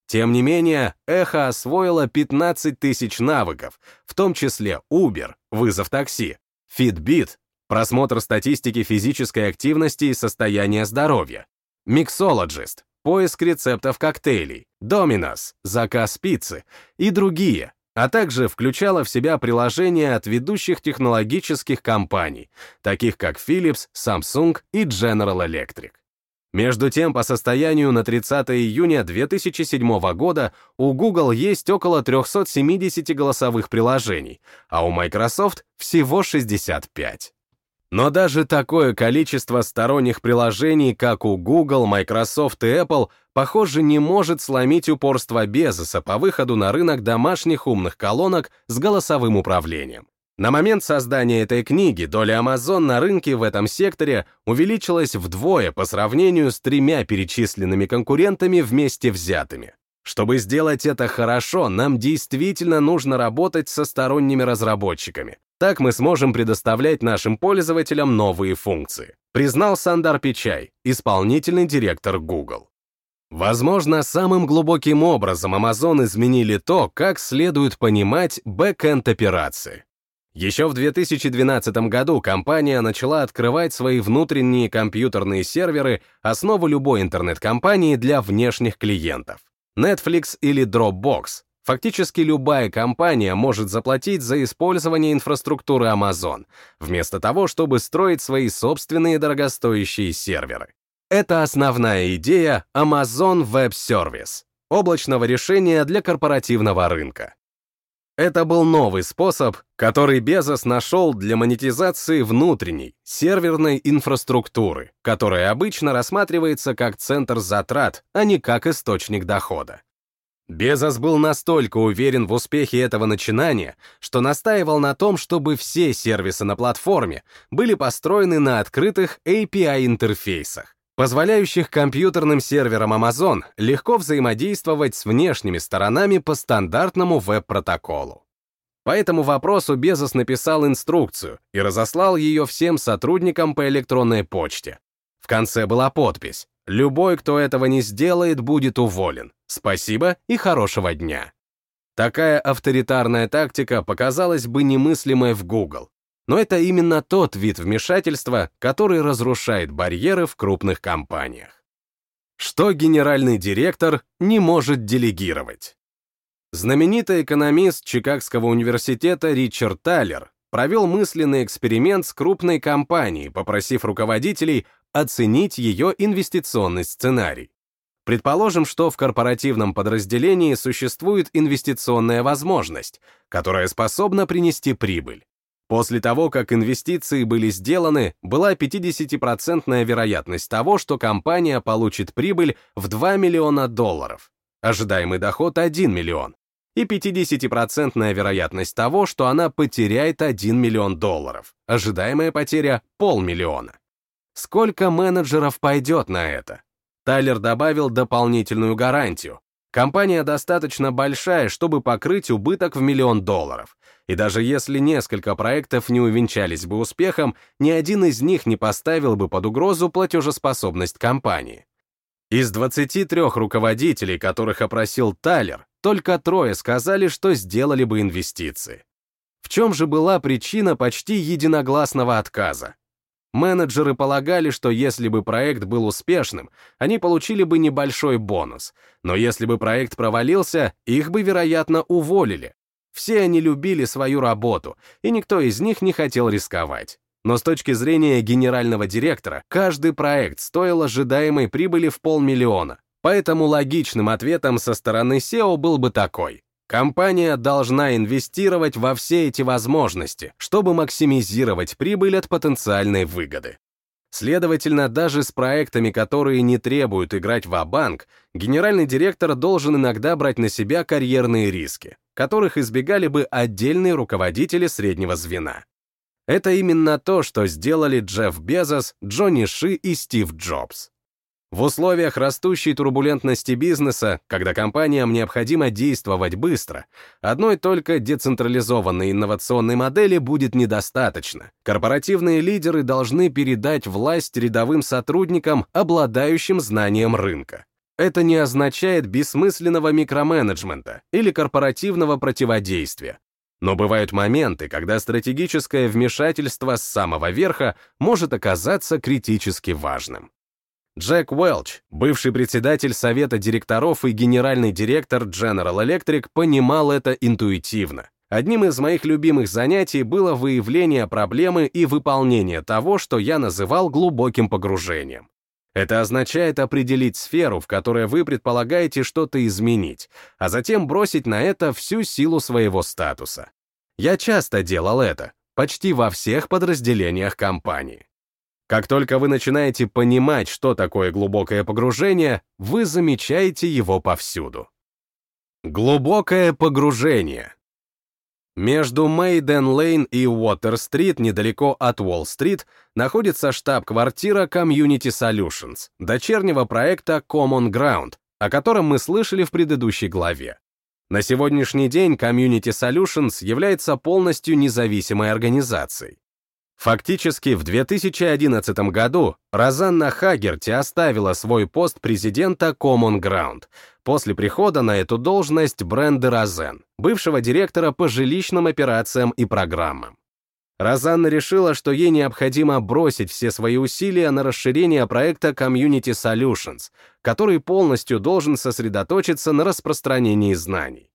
Тем не менее, Эхо освоило 15 тысяч навыков, в том числе Uber, вызов такси, Fitbit, просмотр статистики физической активности и состояния здоровья, Mixologist, поиск рецептов коктейлей, Domino's, заказ пиццы. И другие, а также включала в себя приложения от ведущих технологических компаний, таких как Philips, Samsung и General Electric. Между тем, по состоянию на 30 июня 2007 года у Google есть около 370 голосовых приложений, а у Microsoft всего 65. Но даже такое количество сторонних приложений, как у Google, Microsoft и Apple, похоже, не может сломить упорство Безоса по выходу на рынок домашних умных колонок с голосовым управлением. На момент создания этой книги доля Amazon на рынке в этом секторе увеличилась вдвое по сравнению с тремя перечисленными конкурентами вместе взятыми. Чтобы сделать это хорошо, нам действительно нужно работать со сторонними разработчиками. Так мы сможем предоставлять нашим пользователям новые функции, признал Сандар Пичай, исполнительный директор Google. Возможно, самым глубоким образом Amazon изменили то, как следует понимать бэкэнд операции. Еще в 2012 году компания начала открывать свои внутренние компьютерные серверы, основу любой интернет-компании для внешних клиентов. Netflix или Dropbox. Фактически любая компания может заплатить за использование инфраструктуры Amazon, вместо того, чтобы строить свои собственные дорогостоящие серверы. Это основная идея Amazon Web Service, облачного решения для корпоративного рынка. Это был новый способ, который Безос нашел для монетизации внутренней, серверной инфраструктуры, которая обычно рассматривается как центр затрат, а не как источник дохода. Безос был настолько уверен в успехе этого начинания, что настаивал на том, чтобы все сервисы на платформе были построены на открытых API-интерфейсах, позволяющих компьютерным серверам Amazon легко взаимодействовать с внешними сторонами по стандартному веб-протоколу. По этому вопросу Безос написал инструкцию и разослал ее всем сотрудникам по электронной почте. В конце была подпись «Любой, кто этого не сделает, будет уволен. Спасибо и хорошего дня». Такая авторитарная тактика показалась бы немыслимой в Google, но это именно тот вид вмешательства, который разрушает барьеры в крупных компаниях. Что генеральный директор не может делегировать? Знаменитый экономист Чикагского университета Ричард Тайлер провел мысленный эксперимент с крупной компанией, попросив руководителей оценить ее инвестиционный сценарий. Предположим, что в корпоративном подразделении существует инвестиционная возможность, которая способна принести прибыль. После того, как инвестиции были сделаны, была 50% вероятность того, что компания получит прибыль в 2 миллиона долларов, ожидаемый доход 1 миллион, и 50% вероятность того, что она потеряет 1 миллион долларов, ожидаемая потеря — полмиллиона. Сколько менеджеров пойдет на это? Тайлер добавил дополнительную гарантию. Компания достаточно большая, чтобы покрыть убыток в миллион долларов, и даже если несколько проектов не увенчались бы успехом, ни один из них не поставил бы под угрозу платежеспособность компании. Из 23 руководителей, которых опросил Тайлер, только трое сказали, что сделали бы инвестиции. В чем же была причина почти единогласного отказа? Менеджеры полагали, что если бы проект был успешным, они получили бы небольшой бонус, но если бы проект провалился, их бы, вероятно, уволили, все они любили свою работу, и никто из них не хотел рисковать. Но с точки зрения генерального директора, каждый проект стоил ожидаемой прибыли в полмиллиона. Поэтому логичным ответом со стороны SEO был бы такой. Компания должна инвестировать во все эти возможности, чтобы максимизировать прибыль от потенциальной выгоды. Следовательно, даже с проектами, которые не требуют играть в банк генеральный директор должен иногда брать на себя карьерные риски, которых избегали бы отдельные руководители среднего звена. Это именно то, что сделали Джефф Безос, Джонни Ши и Стив Джобс. В условиях растущей турбулентности бизнеса, когда компаниям необходимо действовать быстро, одной только децентрализованной инновационной модели будет недостаточно. Корпоративные лидеры должны передать власть рядовым сотрудникам, обладающим знанием рынка. Это не означает бессмысленного микроменеджмента или корпоративного противодействия. Но бывают моменты, когда стратегическое вмешательство с самого верха может оказаться критически важным. Джек Уэлч, бывший председатель совета директоров и генеральный директор General Electric, понимал это интуитивно. Одним из моих любимых занятий было выявление проблемы и выполнение того, что я называл глубоким погружением. Это означает определить сферу, в которой вы предполагаете что-то изменить, а затем бросить на это всю силу своего статуса. Я часто делал это, почти во всех подразделениях компании. Как только вы начинаете понимать, что такое глубокое погружение, вы замечаете его повсюду. Глубокое погружение. Между Мейден-Лейн и Уотер-Стрит, недалеко от Уолл-Стрит, находится штаб-квартира Community Solutions, дочернего проекта Common Ground, о котором мы слышали в предыдущей главе. На сегодняшний день Community Solutions является полностью независимой организацией. Фактически, в 2011 году Розанна Хагерти оставила свой пост президента Common Ground после прихода на эту должность Бренды Розен, бывшего директора по жилищным операциям и программам. Розанна решила, что ей необходимо бросить все свои усилия на расширение проекта Community Solutions, который полностью должен сосредоточиться на распространении знаний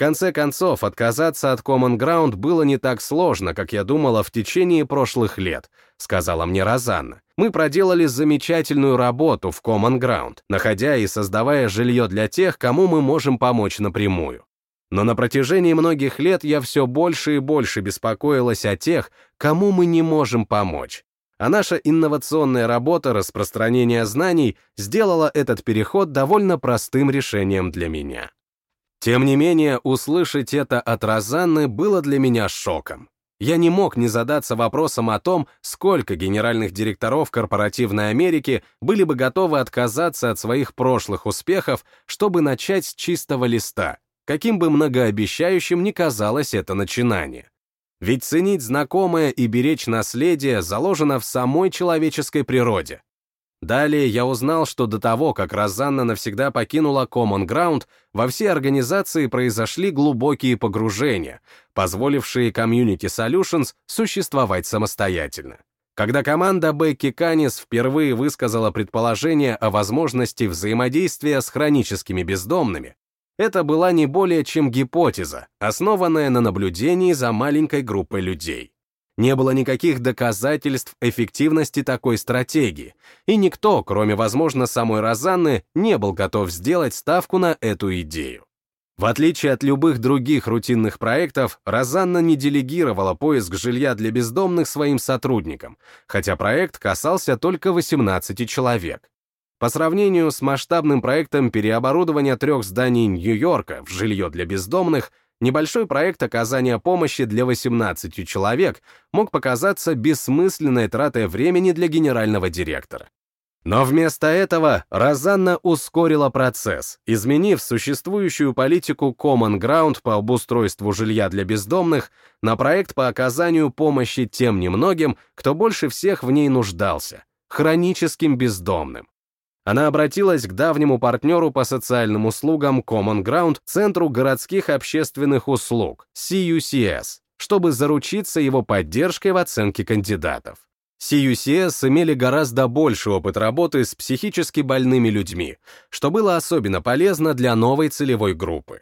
конце концов, отказаться от Common Ground было не так сложно, как я думала в течение прошлых лет, сказала мне Розанна. Мы проделали замечательную работу в Common Ground, находя и создавая жилье для тех, кому мы можем помочь напрямую. Но на протяжении многих лет я все больше и больше беспокоилась о тех, кому мы не можем помочь. А наша инновационная работа распространения знаний сделала этот переход довольно простым решением для меня. Тем не менее, услышать это от Розанны было для меня шоком. Я не мог не задаться вопросом о том, сколько генеральных директоров корпоративной Америки были бы готовы отказаться от своих прошлых успехов, чтобы начать с чистого листа, каким бы многообещающим ни казалось это начинание. Ведь ценить знакомое и беречь наследие заложено в самой человеческой природе. Далее я узнал, что до того, как Розанна навсегда покинула Common Ground, во всей организации произошли глубокие погружения, позволившие Community Solutions существовать самостоятельно. Когда команда Бекки Канис впервые высказала предположение о возможности взаимодействия с хроническими бездомными, это была не более чем гипотеза, основанная на наблюдении за маленькой группой людей. Не было никаких доказательств эффективности такой стратегии, и никто, кроме, возможно, самой Розанны, не был готов сделать ставку на эту идею. В отличие от любых других рутинных проектов, Розанна не делегировала поиск жилья для бездомных своим сотрудникам, хотя проект касался только 18 человек. По сравнению с масштабным проектом переоборудования трех зданий Нью-Йорка в жилье для бездомных, Небольшой проект оказания помощи для 18 человек мог показаться бессмысленной тратой времени для генерального директора. Но вместо этого Розанна ускорила процесс, изменив существующую политику Common Ground по обустройству жилья для бездомных на проект по оказанию помощи тем немногим, кто больше всех в ней нуждался — хроническим бездомным. Она обратилась к давнему партнеру по социальным услугам Common Ground, Центру городских общественных услуг, CUCS, чтобы заручиться его поддержкой в оценке кандидатов. CUCS имели гораздо больше опыт работы с психически больными людьми, что было особенно полезно для новой целевой группы.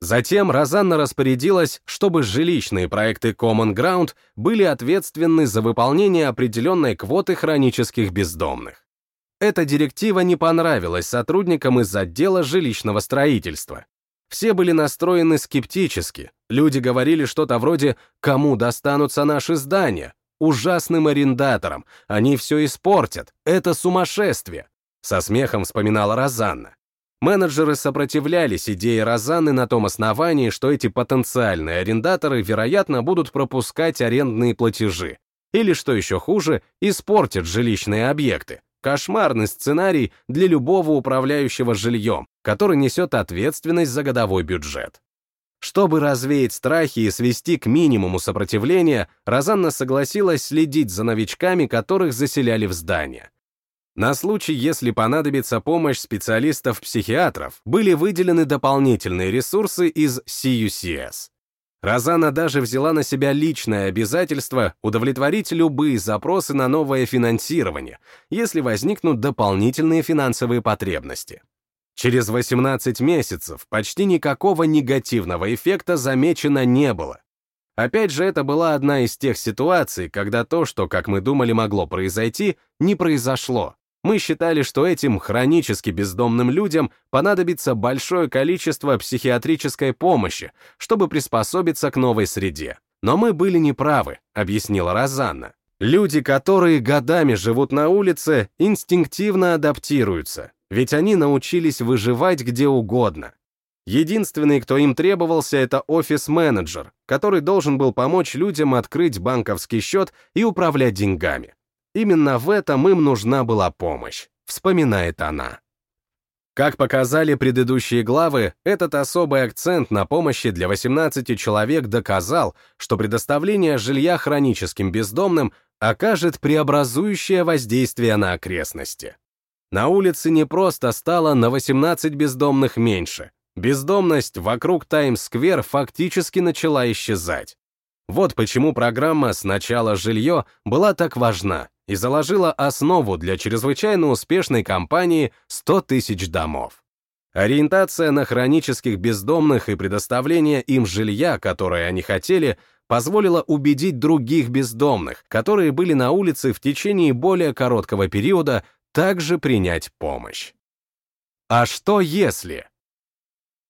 Затем Розанна распорядилась, чтобы жилищные проекты Common Ground были ответственны за выполнение определенной квоты хронических бездомных. Эта директива не понравилась сотрудникам из отдела жилищного строительства. Все были настроены скептически. Люди говорили что-то вроде «кому достанутся наши здания?», ужасным арендаторам, они все испортят, это сумасшествие, со смехом вспоминала Розанна. Менеджеры сопротивлялись идее Розанны на том основании, что эти потенциальные арендаторы, вероятно, будут пропускать арендные платежи, или, что еще хуже, испортят жилищные объекты. Кошмарный сценарий для любого управляющего жильем, который несет ответственность за годовой бюджет. Чтобы развеять страхи и свести к минимуму сопротивления, Розанна согласилась следить за новичками, которых заселяли в здание. На случай, если понадобится помощь специалистов-психиатров, были выделены дополнительные ресурсы из CUCS. Розана даже взяла на себя личное обязательство удовлетворить любые запросы на новое финансирование, если возникнут дополнительные финансовые потребности. Через 18 месяцев почти никакого негативного эффекта замечено не было. Опять же, это была одна из тех ситуаций, когда то, что, как мы думали, могло произойти, не произошло. Мы считали, что этим хронически бездомным людям понадобится большое количество психиатрической помощи, чтобы приспособиться к новой среде. Но мы были неправы, объяснила Розанна. Люди, которые годами живут на улице, инстинктивно адаптируются, ведь они научились выживать где угодно. Единственный, кто им требовался, это офис-менеджер, который должен был помочь людям открыть банковский счет и управлять деньгами. Именно в этом им нужна была помощь, вспоминает она. Как показали предыдущие главы, этот особый акцент на помощи для 18 человек доказал, что предоставление жилья хроническим бездомным окажет преобразующее воздействие на окрестности. На улице не просто стало на 18 бездомных меньше. Бездомность вокруг Таймс-сквер фактически начала исчезать. Вот почему программа «Сначала жилье» была так важна и заложила основу для чрезвычайно успешной кампании «100 тысяч домов». Ориентация на хронических бездомных и предоставление им жилья, которое они хотели, позволила убедить других бездомных, которые были на улице в течение более короткого периода, также принять помощь. А что если?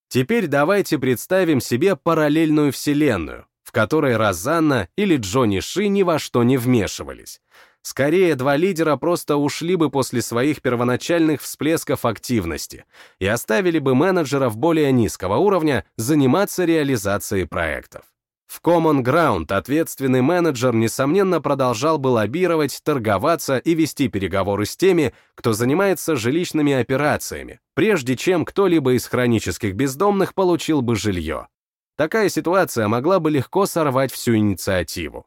Теперь давайте представим себе параллельную вселенную, в которой Розанна или Джонни Ши ни во что не вмешивались. Скорее, два лидера просто ушли бы после своих первоначальных всплесков активности и оставили бы менеджеров более низкого уровня заниматься реализацией проектов. В Common Ground ответственный менеджер, несомненно, продолжал бы лоббировать, торговаться и вести переговоры с теми, кто занимается жилищными операциями, прежде чем кто-либо из хронических бездомных получил бы жилье. Такая ситуация могла бы легко сорвать всю инициативу.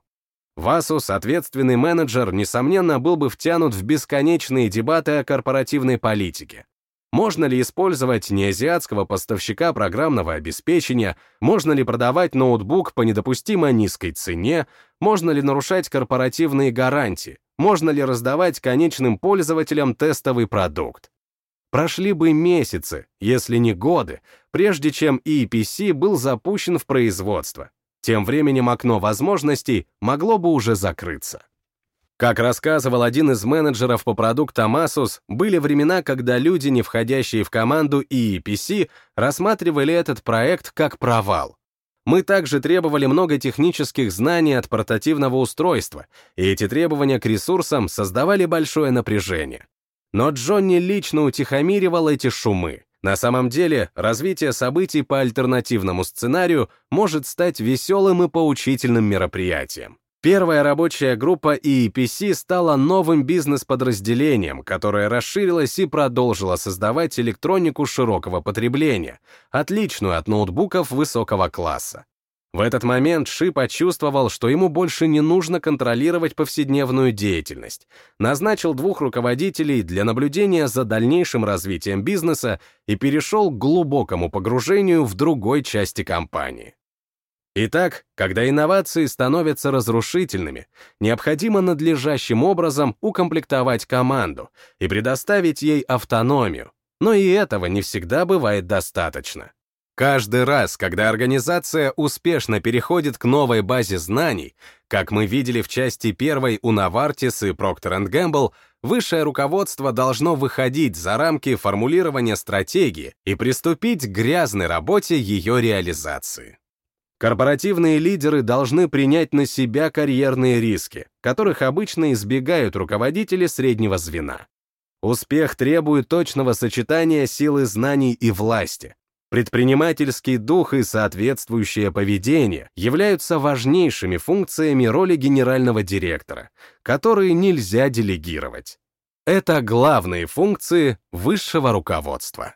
Васус, ответственный менеджер, несомненно, был бы втянут в бесконечные дебаты о корпоративной политике. Можно ли использовать неазиатского поставщика программного обеспечения, можно ли продавать ноутбук по недопустимо низкой цене, можно ли нарушать корпоративные гарантии, можно ли раздавать конечным пользователям тестовый продукт. Прошли бы месяцы, если не годы, прежде чем EPC был запущен в производство. Тем временем окно возможностей могло бы уже закрыться. Как рассказывал один из менеджеров по продуктам Asus, были времена, когда люди, не входящие в команду EEPC, рассматривали этот проект как провал. Мы также требовали много технических знаний от портативного устройства, и эти требования к ресурсам создавали большое напряжение. Но Джонни лично утихомиривал эти шумы. На самом деле, развитие событий по альтернативному сценарию может стать веселым и поучительным мероприятием. Первая рабочая группа EEPC стала новым бизнес-подразделением, которое расширилось и продолжило создавать электронику широкого потребления, отличную от ноутбуков высокого класса. В этот момент Ши почувствовал, что ему больше не нужно контролировать повседневную деятельность, назначил двух руководителей для наблюдения за дальнейшим развитием бизнеса и перешел к глубокому погружению в другой части компании. Итак, когда инновации становятся разрушительными, необходимо надлежащим образом укомплектовать команду и предоставить ей автономию, но и этого не всегда бывает достаточно. Каждый раз, когда организация успешно переходит к новой базе знаний, как мы видели в части первой у Novartis и Procter Gamble, высшее руководство должно выходить за рамки формулирования стратегии и приступить к грязной работе ее реализации. Корпоративные лидеры должны принять на себя карьерные риски, которых обычно избегают руководители среднего звена. Успех требует точного сочетания силы знаний и власти. Предпринимательский дух и соответствующее поведение являются важнейшими функциями роли генерального директора, которые нельзя делегировать. Это главные функции высшего руководства.